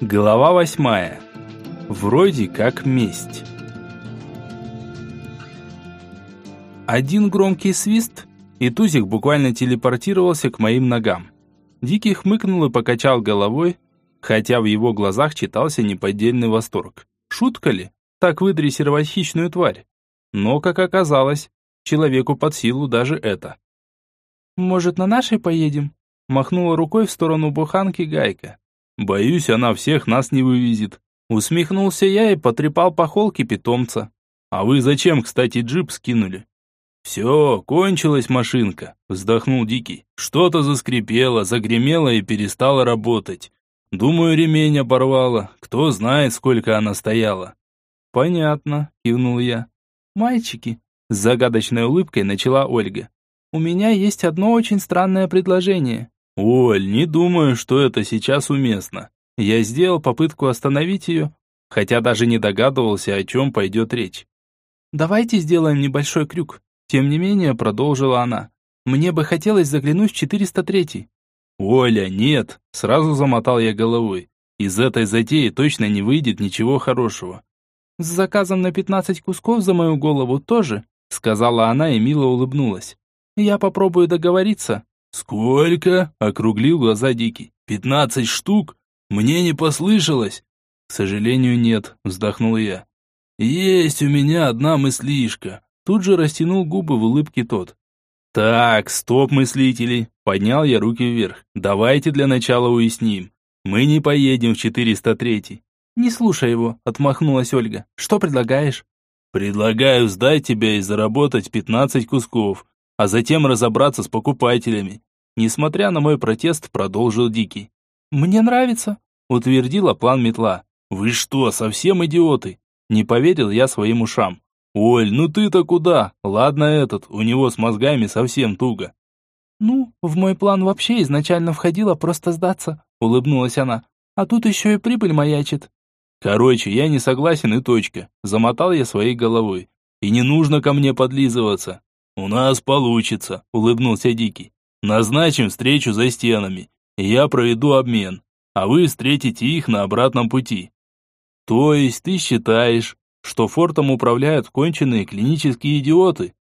Глава восьмая. Вроде как месть. Один громкий свист, и Тузик буквально телепортировался к моим ногам. Дикий хмыкнул и покачал головой, хотя в его глазах читался неподдельный восторг. Шутка ли? Так выдрессировать хищную тварь. Но, как оказалось, человеку под силу даже это. «Может, на нашей поедем?» Махнула рукой в сторону буханки Гайка. «Боюсь, она всех нас не вывезет». Усмехнулся я и потрепал по холке питомца. «А вы зачем, кстати, джип скинули?» «Все, кончилась машинка», — вздохнул Дикий. «Что-то заскрипело, загремело и перестало работать. Думаю, ремень оборвало. Кто знает, сколько она стояла». «Понятно», — кивнул я. «Мальчики», — с загадочной улыбкой начала Ольга. «У меня есть одно очень странное предложение». «Оль, не думаю, что это сейчас уместно. Я сделал попытку остановить ее, хотя даже не догадывался, о чем пойдет речь. «Давайте сделаем небольшой крюк», тем не менее, продолжила она. «Мне бы хотелось заглянуть в 403-й». «Оля, нет!» Сразу замотал я головой. «Из этой затеи точно не выйдет ничего хорошего». «С заказом на 15 кусков за мою голову тоже?» Сказала она и мило улыбнулась. «Я попробую договориться». «Сколько?» — округлил глаза Дикий. «Пятнадцать штук? Мне не послышалось?» «К сожалению, нет», — вздохнул я. «Есть у меня одна мыслишка». Тут же растянул губы в улыбке тот. «Так, стоп, мыслители!» Поднял я руки вверх. «Давайте для начала уясним. Мы не поедем в 403-й». «Не слушай его», — отмахнулась Ольга. «Что предлагаешь?» «Предлагаю сдать тебя и заработать 15 кусков, а затем разобраться с покупателями». Несмотря на мой протест, продолжил Дикий. «Мне нравится», — утвердила план метла. «Вы что, совсем идиоты?» Не поверил я своим ушам. «Оль, ну ты-то куда? Ладно этот, у него с мозгами совсем туго». «Ну, в мой план вообще изначально входило просто сдаться», — улыбнулась она. «А тут еще и прибыль маячит». «Короче, я не согласен и точка», — замотал я своей головой. «И не нужно ко мне подлизываться». «У нас получится», — улыбнулся Дикий. «Назначим встречу за стенами, я проведу обмен, а вы встретите их на обратном пути». «То есть ты считаешь, что фортом управляют конченые клинические идиоты.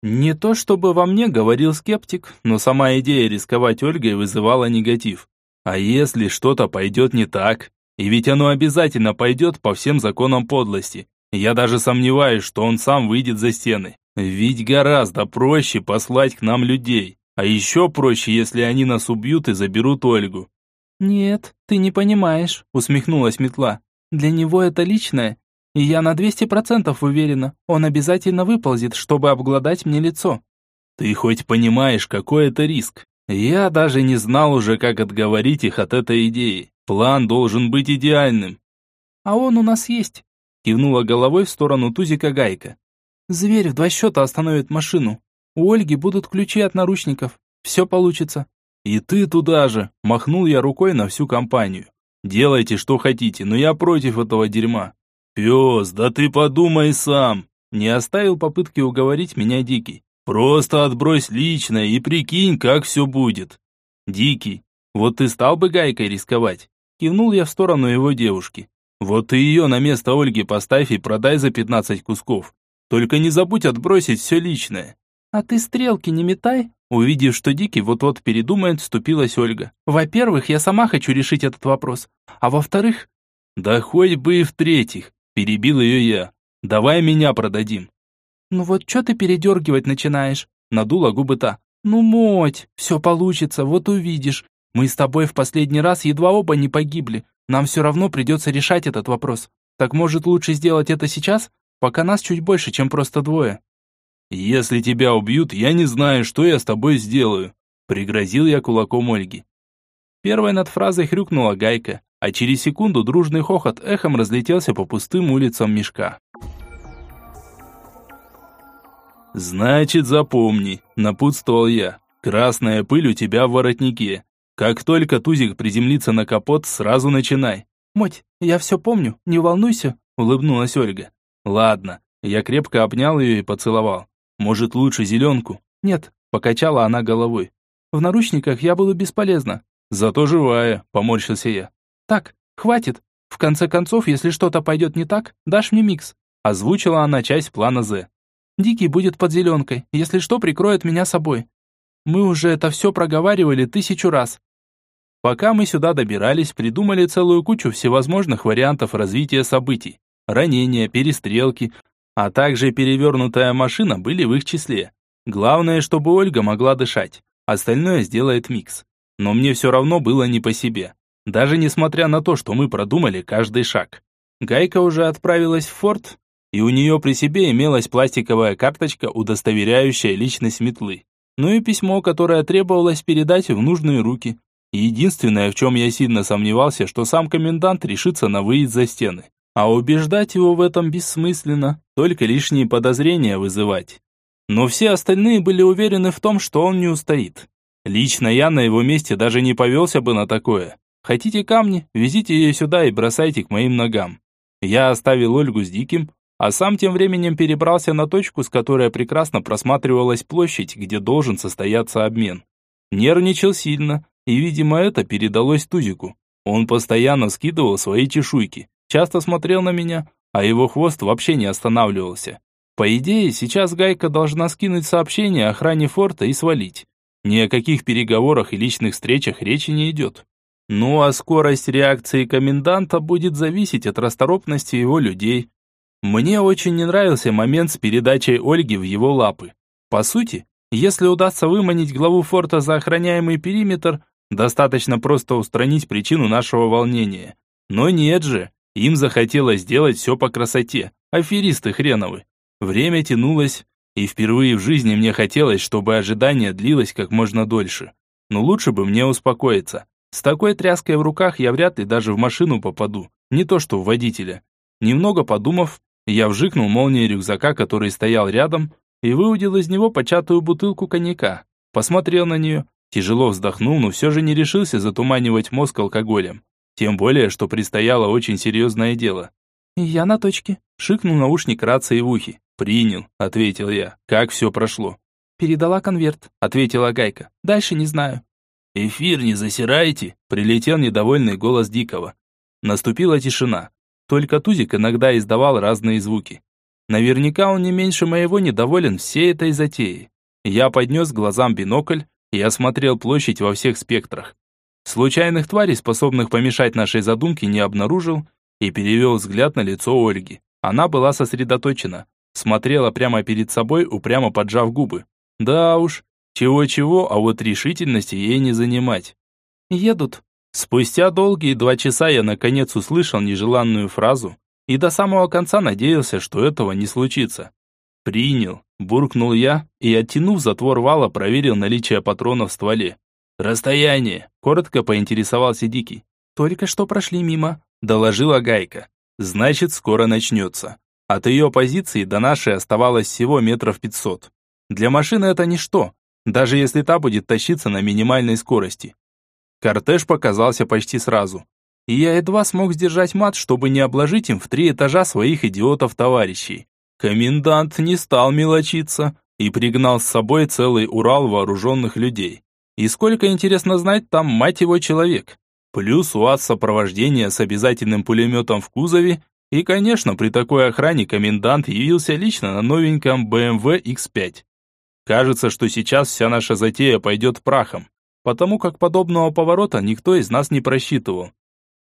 Не то чтобы во мне говорил скептик, но сама идея рисковать Ольгой вызывала негатив. А если что-то пойдет не так? И ведь оно обязательно пойдет по всем законам подлости. Я даже сомневаюсь, что он сам выйдет за стены. Ведь гораздо проще послать к нам людей. А еще проще, если они нас убьют и заберут Ольгу. «Нет, ты не понимаешь», — усмехнулась метла. «Для него это личное, и я на 200% уверена, он обязательно выползет, чтобы обглодать мне лицо. Ты хоть понимаешь, какой это риск? Я даже не знал уже, как отговорить их от этой идеи. План должен быть идеальным. А он у нас есть. Кивнула головой в сторону Тузика Гайка. Зверь в два счета остановит машину. У Ольги будут ключи от наручников. Все получится. И ты туда же. Махнул я рукой на всю компанию. Делайте, что хотите, но я против этого дерьма. «Пес, да ты подумай сам!» Не оставил попытки уговорить меня Дикий. «Просто отбрось личное и прикинь, как все будет!» «Дикий, вот ты стал бы гайкой рисковать?» Кивнул я в сторону его девушки. «Вот ты ее на место Ольги поставь и продай за пятнадцать кусков. Только не забудь отбросить все личное». «А ты стрелки не метай!» Увидев, что Дикий вот-вот передумает, вступилась Ольга. «Во-первых, я сама хочу решить этот вопрос. А во-вторых...» «Да хоть бы и в-третьих. Перебил ее я. «Давай меня продадим». «Ну вот что ты передергивать начинаешь?» Надула губы та. «Ну, моть, все получится, вот увидишь. Мы с тобой в последний раз едва оба не погибли. Нам все равно придется решать этот вопрос. Так может лучше сделать это сейчас, пока нас чуть больше, чем просто двое?» «Если тебя убьют, я не знаю, что я с тобой сделаю», пригрозил я кулаком Ольги. Первой над фразой хрюкнула гайка а через секунду дружный хохот эхом разлетелся по пустым улицам мешка. «Значит, запомни», — напутствовал я, — «красная пыль у тебя в воротнике. Как только тузик приземлится на капот, сразу начинай». «Моть, я все помню, не волнуйся», — улыбнулась Ольга. «Ладно». Я крепко обнял ее и поцеловал. «Может, лучше зеленку?» «Нет», — покачала она головой. «В наручниках я буду бесполезна». «Зато живая», — поморщился я. Так, Хватит. В конце концов, если что-то пойдет не так, дашь мне микс. Озвучила она часть плана З. Дикий будет под зеленкой. Если что, прикроет меня собой. Мы уже это все проговаривали тысячу раз. Пока мы сюда добирались, придумали целую кучу всевозможных вариантов развития событий. Ранения, перестрелки, а также перевернутая машина были в их числе. Главное, чтобы Ольга могла дышать. Остальное сделает микс. Но мне все равно было не по себе. Даже несмотря на то, что мы продумали каждый шаг. Гайка уже отправилась в форт, и у нее при себе имелась пластиковая карточка, удостоверяющая личность метлы. Ну и письмо, которое требовалось передать в нужные руки. Единственное, в чем я сильно сомневался, что сам комендант решится на выезд за стены. А убеждать его в этом бессмысленно, только лишние подозрения вызывать. Но все остальные были уверены в том, что он не устоит. Лично я на его месте даже не повелся бы на такое. Хотите камни, везите ее сюда и бросайте к моим ногам. Я оставил Ольгу с Диким, а сам тем временем перебрался на точку, с которой прекрасно просматривалась площадь, где должен состояться обмен. Нервничал сильно, и, видимо, это передалось Тузику. Он постоянно скидывал свои чешуйки, часто смотрел на меня, а его хвост вообще не останавливался. По идее, сейчас Гайка должна скинуть сообщение охране форта и свалить. Ни о каких переговорах и личных встречах речи не идет. Ну а скорость реакции коменданта будет зависеть от расторопности его людей. Мне очень не нравился момент с передачей Ольги в его лапы. По сути, если удастся выманить главу форта за охраняемый периметр, достаточно просто устранить причину нашего волнения. Но нет же, им захотелось сделать все по красоте, аферисты хреновы. Время тянулось, и впервые в жизни мне хотелось, чтобы ожидание длилось как можно дольше. Но лучше бы мне успокоиться. С такой тряской в руках я вряд ли даже в машину попаду, не то что в водителя. Немного подумав, я вжикнул молнией рюкзака, который стоял рядом, и выудил из него початую бутылку коньяка. Посмотрел на нее, тяжело вздохнул, но все же не решился затуманивать мозг алкоголем. Тем более, что предстояло очень серьезное дело. «Я на точке», — шикнул наушник рации в ухе. «Принял», — ответил я. «Как все прошло?» «Передала конверт», — ответила Гайка. «Дальше не знаю». «Эфир не засирайте», — прилетел недовольный голос Дикого. Наступила тишина. Только Тузик иногда издавал разные звуки. Наверняка он не меньше моего недоволен всей этой затеей. Я поднес глазам бинокль и осмотрел площадь во всех спектрах. Случайных тварей, способных помешать нашей задумке, не обнаружил и перевел взгляд на лицо Ольги. Она была сосредоточена, смотрела прямо перед собой, упрямо поджав губы. Да уж, чего-чего, а вот решительности ей не занимать. «Едут». Спустя долгие два часа я наконец услышал нежеланную фразу и до самого конца надеялся, что этого не случится. «Принял», – буркнул я и, оттянув затвор вала, проверил наличие патронов в стволе. «Расстояние», – коротко поинтересовался Дикий. «Только что прошли мимо», – доложила Гайка. «Значит, скоро начнется». От ее позиции до нашей оставалось всего метров пятьсот. Для машины это ничто, даже если та будет тащиться на минимальной скорости. Кортеж показался почти сразу. И я едва смог сдержать мат, чтобы не обложить им в три этажа своих идиотов-товарищей. Комендант не стал мелочиться и пригнал с собой целый Урал вооруженных людей. И сколько, интересно знать, там, мать его, человек. Плюс УАЗ сопровождения с обязательным пулеметом в кузове и, конечно, при такой охране комендант явился лично на новеньком BMW X5. Кажется, что сейчас вся наша затея пойдет прахом, потому как подобного поворота никто из нас не просчитывал.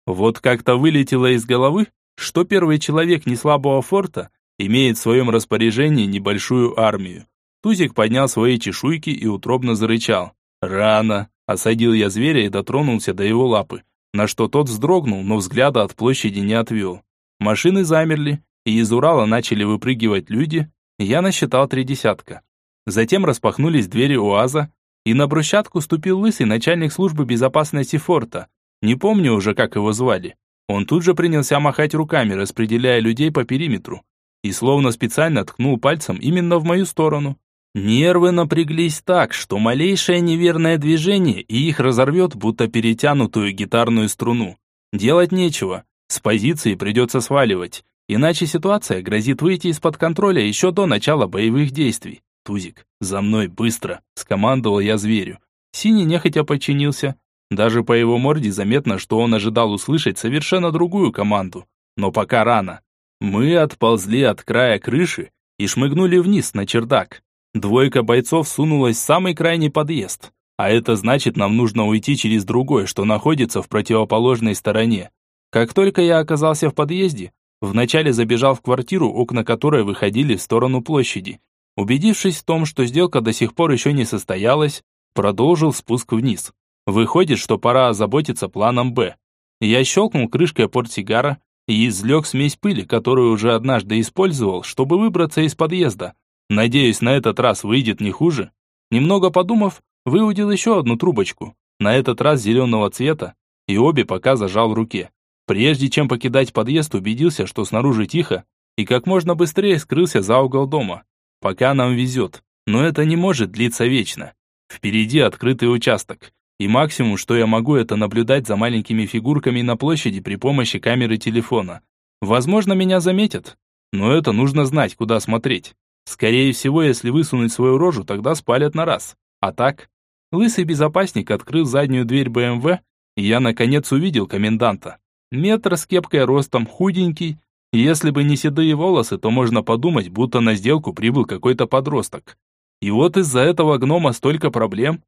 Вот как-то вылетело из головы, что первый человек неслабого форта имеет в своем распоряжении небольшую армию. Тузик поднял свои чешуйки и утробно зарычал. «Рано!» – осадил я зверя и дотронулся до его лапы, на что тот вздрогнул, но взгляда от площади не отвел. Машины замерли, и из Урала начали выпрыгивать люди, я насчитал три десятка. Затем распахнулись двери УАЗа, и на брусчатку ступил лысый начальник службы безопасности форта. Не помню уже, как его звали. Он тут же принялся махать руками, распределяя людей по периметру, и словно специально ткнул пальцем именно в мою сторону. Нервы напряглись так, что малейшее неверное движение и их разорвет, будто перетянутую гитарную струну. Делать нечего. С позиции придется сваливать, иначе ситуация грозит выйти из-под контроля еще до начала боевых действий. «Тузик, за мной, быстро!» – скомандовал я зверю. Синий нехотя подчинился, Даже по его морде заметно, что он ожидал услышать совершенно другую команду. Но пока рано. Мы отползли от края крыши и шмыгнули вниз на чердак. Двойка бойцов сунулась в самый крайний подъезд. А это значит, нам нужно уйти через другой, что находится в противоположной стороне. Как только я оказался в подъезде, вначале забежал в квартиру, окна которой выходили в сторону площади. Убедившись в том, что сделка до сих пор еще не состоялась, продолжил спуск вниз. Выходит, что пора озаботиться планом «Б». Я щелкнул крышкой портсигара и извлек смесь пыли, которую уже однажды использовал, чтобы выбраться из подъезда. Надеюсь, на этот раз выйдет не хуже. Немного подумав, выудил еще одну трубочку, на этот раз зеленого цвета, и обе пока зажал в руке. Прежде чем покидать подъезд, убедился, что снаружи тихо, и как можно быстрее скрылся за угол дома. Пока нам везет, но это не может длиться вечно. Впереди открытый участок, и максимум, что я могу, это наблюдать за маленькими фигурками на площади при помощи камеры телефона. Возможно, меня заметят, но это нужно знать, куда смотреть. Скорее всего, если высунуть свою рожу, тогда спалят на раз. А так? Лысый безопасник открыл заднюю дверь БМВ, и я наконец увидел коменданта. Метр с кепкой ростом, худенький. Если бы не седые волосы, то можно подумать, будто на сделку прибыл какой-то подросток. И вот из-за этого гнома столько проблем.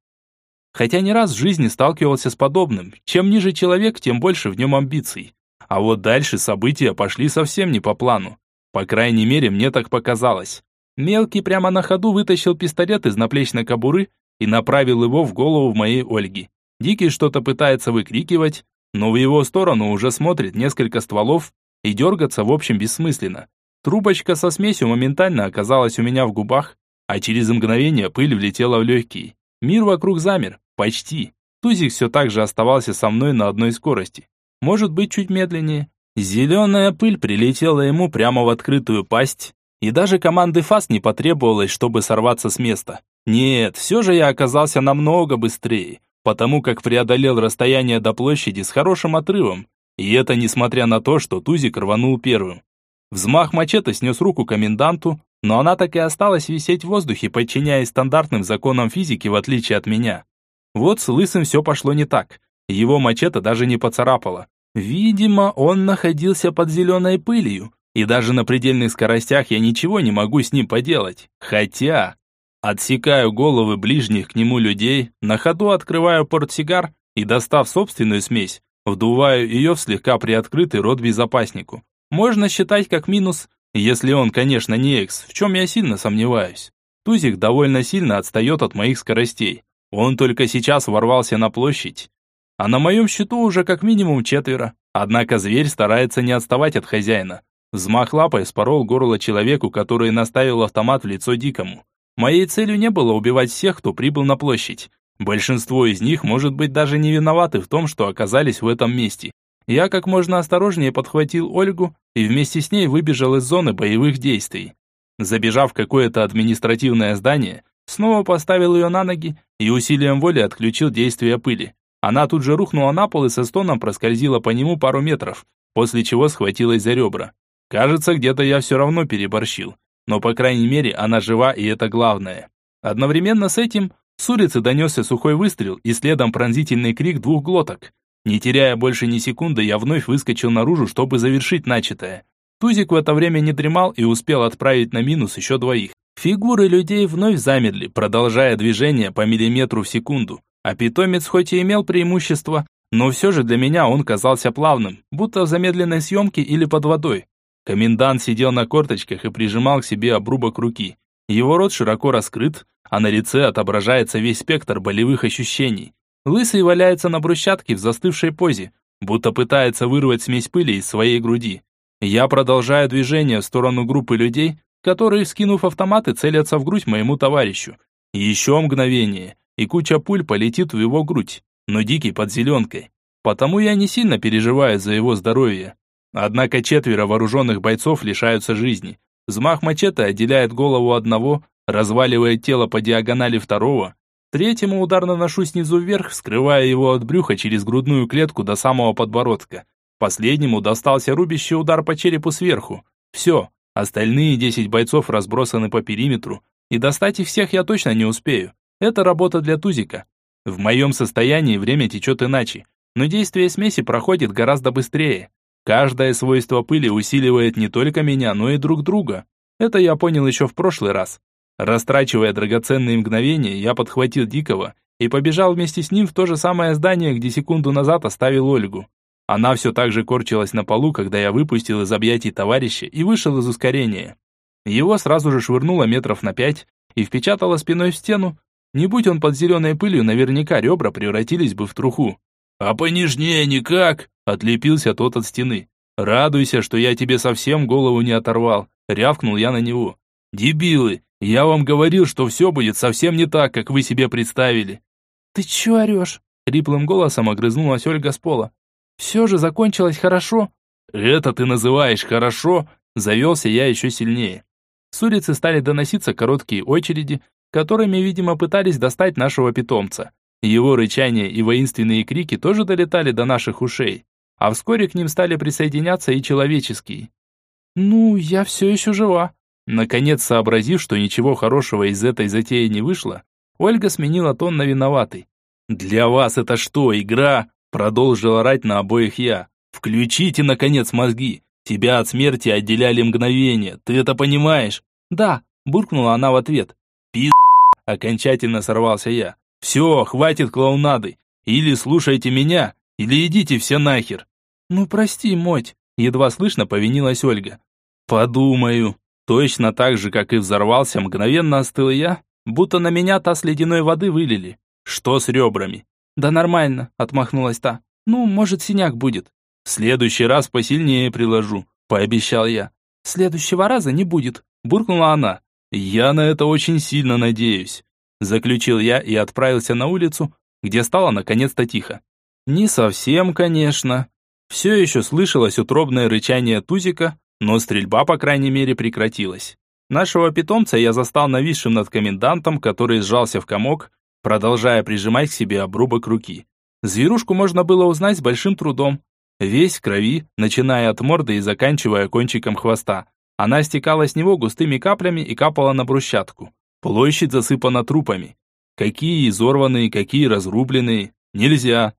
Хотя не раз в жизни сталкивался с подобным. Чем ниже человек, тем больше в нем амбиций. А вот дальше события пошли совсем не по плану. По крайней мере, мне так показалось. Мелкий прямо на ходу вытащил пистолет из наплечной кобуры и направил его в голову моей Ольги. Дикий что-то пытается выкрикивать, но в его сторону уже смотрит несколько стволов, и дергаться в общем бессмысленно. Трубочка со смесью моментально оказалась у меня в губах, а через мгновение пыль влетела в легкие. Мир вокруг замер, Почти. Тузик все так же оставался со мной на одной скорости. Может быть, чуть медленнее. Зеленая пыль прилетела ему прямо в открытую пасть, и даже команды ФАС не потребовалось, чтобы сорваться с места. Нет, все же я оказался намного быстрее, потому как преодолел расстояние до площади с хорошим отрывом, и это несмотря на то, что Тузик рванул первым. Взмах мачете снес руку коменданту, но она так и осталась висеть в воздухе, подчиняясь стандартным законам физики, в отличие от меня. Вот с Лысым все пошло не так. Его мачете даже не поцарапало. Видимо, он находился под зеленой пылью, и даже на предельных скоростях я ничего не могу с ним поделать. Хотя... Отсекаю головы ближних к нему людей, на ходу открываю портсигар и, достав собственную смесь, вдуваю ее в слегка приоткрытый рот безопаснику. Можно считать как минус, если он, конечно, не экс, в чем я сильно сомневаюсь. Тузик довольно сильно отстает от моих скоростей. Он только сейчас ворвался на площадь, а на моем счету уже как минимум четверо. Однако зверь старается не отставать от хозяина. Взмах лапой спорол горло человеку, который наставил автомат в лицо дикому. Моей целью не было убивать всех, кто прибыл на площадь. Большинство из них, может быть, даже не виноваты в том, что оказались в этом месте. Я как можно осторожнее подхватил Ольгу и вместе с ней выбежал из зоны боевых действий. Забежав в какое-то административное здание, снова поставил ее на ноги и усилием воли отключил действие пыли. Она тут же рухнула на пол и со стоном проскользила по нему пару метров, после чего схватилась за ребра. Кажется, где-то я все равно переборщил, но по крайней мере она жива и это главное. Одновременно с этим с улицы донесся сухой выстрел и следом пронзительный крик двух глоток. Не теряя больше ни секунды, я вновь выскочил наружу, чтобы завершить начатое. Тузик в это время не дремал и успел отправить на минус еще двоих. Фигуры людей вновь замерли, продолжая движение по миллиметру в секунду. А питомец хоть и имел преимущество, но все же для меня он казался плавным, будто в замедленной съемке или под водой. Комендант сидел на корточках и прижимал к себе обрубок руки. Его рот широко раскрыт, а на лице отображается весь спектр болевых ощущений. Лысый валяется на брусчатке в застывшей позе, будто пытается вырвать смесь пыли из своей груди. Я продолжаю движение в сторону группы людей, которые, скинув автоматы, целятся в грудь моему товарищу. Еще мгновение, и куча пуль полетит в его грудь, но дикий под зеленкой. Потому я не сильно переживаю за его здоровье. Однако четверо вооруженных бойцов лишаются жизни. Взмах мачете отделяет голову одного, разваливает тело по диагонали второго. Третьему удар наношу снизу вверх, скрывая его от брюха через грудную клетку до самого подбородка. Последнему достался рубящий удар по черепу сверху. Все, Остальные десять бойцов разбросаны по периметру, и достать их всех я точно не успею. Это работа для Тузика. В моем состоянии время течет иначе, но действие смеси проходит гораздо быстрее. Каждое свойство пыли усиливает не только меня, но и друг друга. Это я понял еще в прошлый раз. Растрачивая драгоценные мгновения, я подхватил Дикого и побежал вместе с ним в то же самое здание, где секунду назад оставил Ольгу. Она все так же корчилась на полу, когда я выпустил из объятий товарища и вышел из ускорения. Его сразу же швырнуло метров на пять и впечатало спиной в стену. Не будь он под зеленой пылью, наверняка ребра превратились бы в труху. «А понежнее никак!» – отлепился тот от стены. «Радуйся, что я тебе совсем голову не оторвал!» – рявкнул я на него. «Дебилы! Я вам говорил, что все будет совсем не так, как вы себе представили!» «Ты че орешь?» – хриплым голосом огрызнулась Ольга с пола. Все же закончилось хорошо. Это ты называешь хорошо? Завелся я еще сильнее. С улицы стали доноситься короткие очереди, которыми, видимо, пытались достать нашего питомца. Его рычание и воинственные крики тоже долетали до наших ушей, а вскоре к ним стали присоединяться и человеческие. «Ну, я все еще жива». Наконец, сообразив, что ничего хорошего из этой затеи не вышло, Ольга сменила тон на виноватый. «Для вас это что, игра? Продолжил орать на обоих я. «Включите, наконец, мозги! Тебя от смерти отделяли мгновения, ты это понимаешь?» «Да», буркнула она в ответ. «Пиз...» окончательно сорвался я. «Все, хватит клоунады! Или слушайте меня, или идите все нахер!» «Ну прости, моть!» едва слышно повинилась Ольга. «Подумаю!» Точно так же, как и взорвался, мгновенно остыл я, будто на меня таз ледяной воды вылили. Что с ребрами? «Да нормально», — отмахнулась та. «Ну, может, синяк будет». «В следующий раз посильнее приложу», — пообещал я. «Следующего раза не будет», — буркнула она. «Я на это очень сильно надеюсь», — заключил я и отправился на улицу, где стало наконец-то тихо. Не совсем, конечно. Все еще слышалось утробное рычание тузика, но стрельба, по крайней мере, прекратилась. Нашего питомца я застал нависшим над комендантом, который сжался в комок продолжая прижимать к себе обрубок руки. Зверушку можно было узнать с большим трудом. Весь в крови, начиная от морды и заканчивая кончиком хвоста. Она стекала с него густыми каплями и капала на брусчатку. Площадь засыпана трупами. Какие изорванные, какие разрубленные. Нельзя.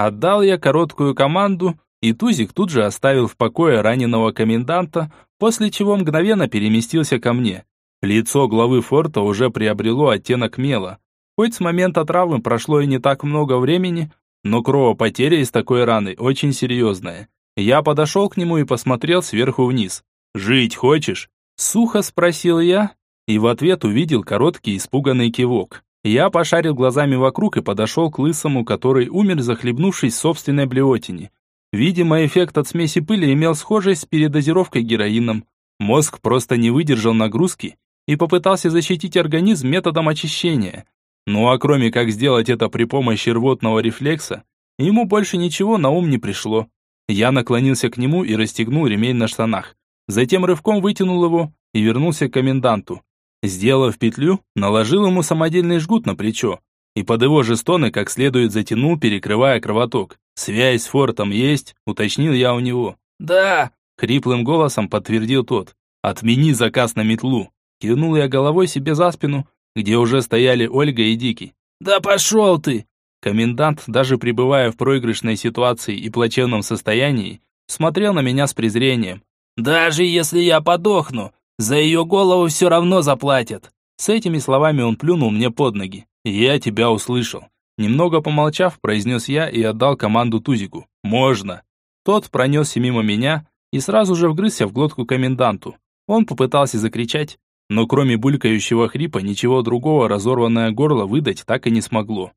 Отдал я короткую команду, и Тузик тут же оставил в покое раненого коменданта, после чего мгновенно переместился ко мне. Лицо главы форта уже приобрело оттенок мела. Хоть с момента травмы прошло и не так много времени, но кровопотеря из такой раны очень серьезная. Я подошел к нему и посмотрел сверху вниз. «Жить хочешь?» Сухо спросил я, и в ответ увидел короткий испуганный кивок. Я пошарил глазами вокруг и подошел к лысому, который умер, захлебнувшись в собственной блевотине. Видимо, эффект от смеси пыли имел схожесть с передозировкой героином. Мозг просто не выдержал нагрузки и попытался защитить организм методом очищения. Ну а кроме как сделать это при помощи рвотного рефлекса, ему больше ничего на ум не пришло. Я наклонился к нему и расстегнул ремень на штанах. Затем рывком вытянул его и вернулся к коменданту. Сделав петлю, наложил ему самодельный жгут на плечо и под его же стоны как следует затянул, перекрывая кровоток. «Связь с фортом есть?» – уточнил я у него. «Да!» – хриплым голосом подтвердил тот. «Отмени заказ на метлу!» Кивнул я головой себе за спину где уже стояли Ольга и Дикий. «Да пошел ты!» Комендант, даже пребывая в проигрышной ситуации и плачевном состоянии, смотрел на меня с презрением. «Даже если я подохну, за ее голову все равно заплатят!» С этими словами он плюнул мне под ноги. «Я тебя услышал». Немного помолчав, произнес я и отдал команду Тузику. «Можно». Тот пронесся мимо меня и сразу же вгрызся в глотку коменданту. Он попытался закричать, но кроме булькающего хрипа ничего другого разорванное горло выдать так и не смогло.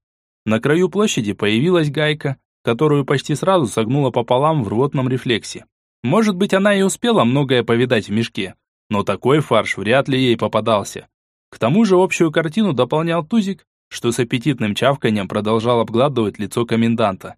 На краю площади появилась гайка, которую почти сразу согнула пополам в рвотном рефлексе. Может быть, она и успела многое повидать в мешке, но такой фарш вряд ли ей попадался. К тому же общую картину дополнял тузик, что с аппетитным чавканием продолжал обгладывать лицо коменданта.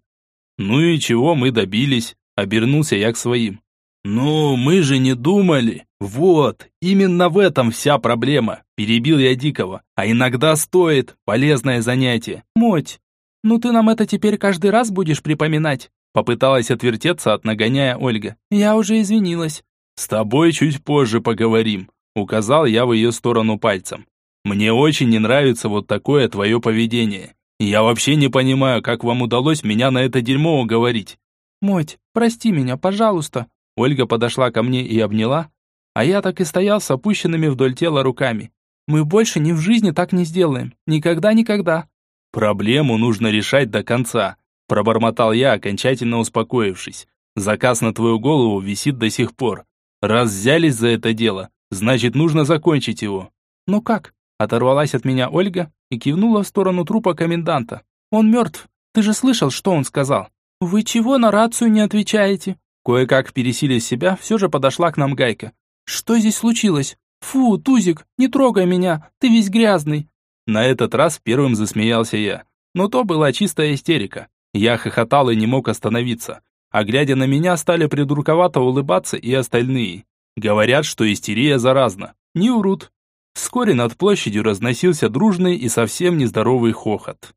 «Ну и чего мы добились?» – обернулся я к своим. «Ну, мы же не думали. Вот, именно в этом вся проблема. Перебил я Дикого. А иногда стоит. Полезное занятие. Моть, ну ты нам это теперь каждый раз будешь припоминать?» Попыталась отвертеться от нагоняя Ольга. «Я уже извинилась». «С тобой чуть позже поговорим», указал я в ее сторону пальцем. «Мне очень не нравится вот такое твое поведение. Я вообще не понимаю, как вам удалось меня на это дерьмо уговорить. Моть, прости меня, пожалуйста. Ольга подошла ко мне и обняла, а я так и стоял с опущенными вдоль тела руками. Мы больше ни в жизни так не сделаем. Никогда-никогда. Проблему нужно решать до конца, пробормотал я, окончательно успокоившись. Заказ на твою голову висит до сих пор. Раз взялись за это дело, значит, нужно закончить его. Ну как? Оторвалась от меня Ольга и кивнула в сторону трупа коменданта. Он мертв. Ты же слышал, что он сказал? Вы чего на рацию не отвечаете? Кое-как пересилив себя, все же подошла к нам Гайка. Что здесь случилось? Фу, Тузик, не трогай меня, ты весь грязный. На этот раз первым засмеялся я. Но то была чистая истерика. Я хохотал и не мог остановиться. А глядя на меня, стали придурковато улыбаться и остальные. Говорят, что истерия заразна. Не урут. Вскоре над площадью разносился дружный и совсем нездоровый хохот.